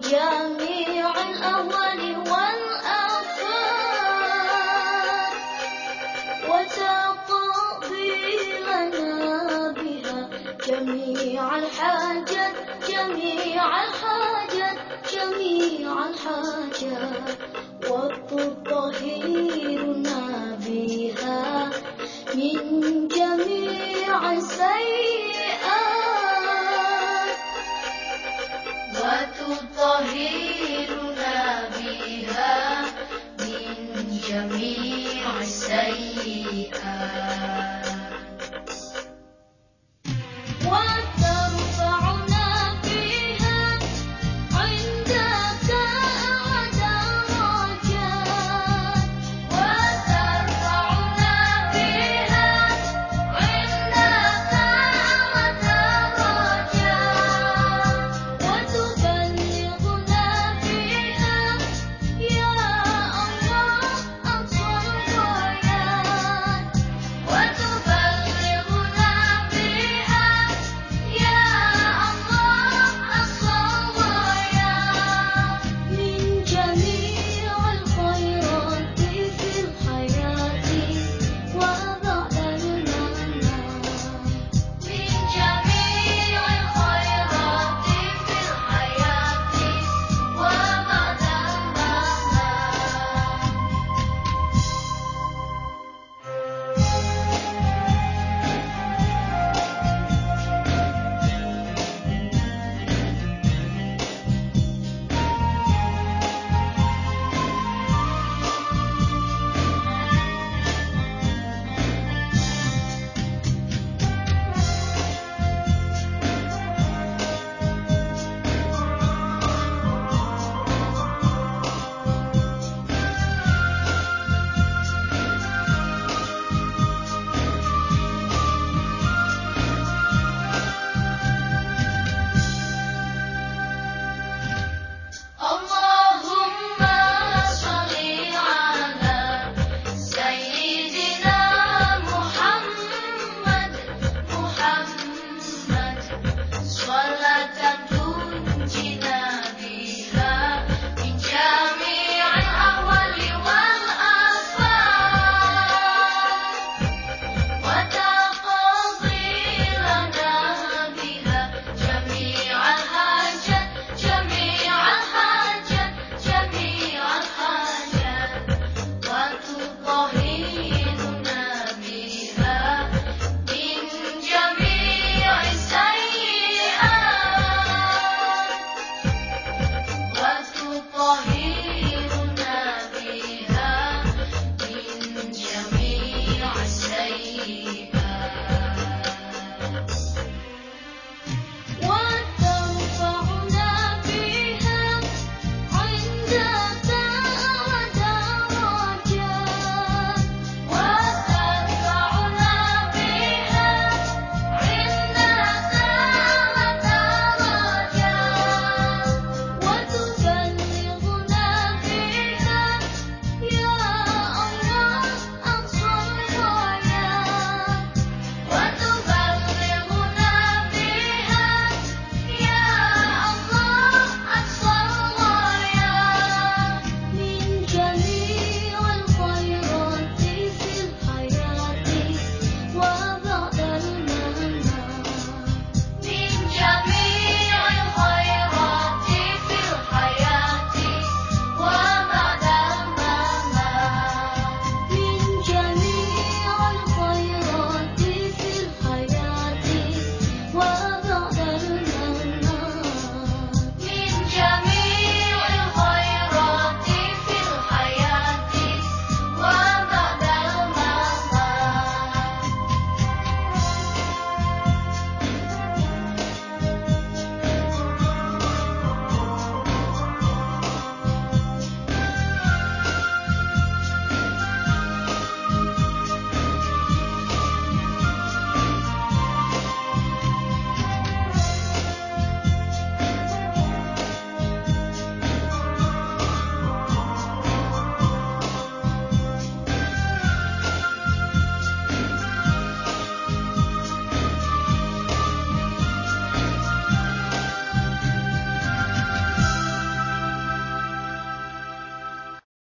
جميع الأول والآخر وتقضي لنا جميع الحاجات جميع الحاجات جميع الحاجات. وتطهرنا بها من جميع سيئات sorriso.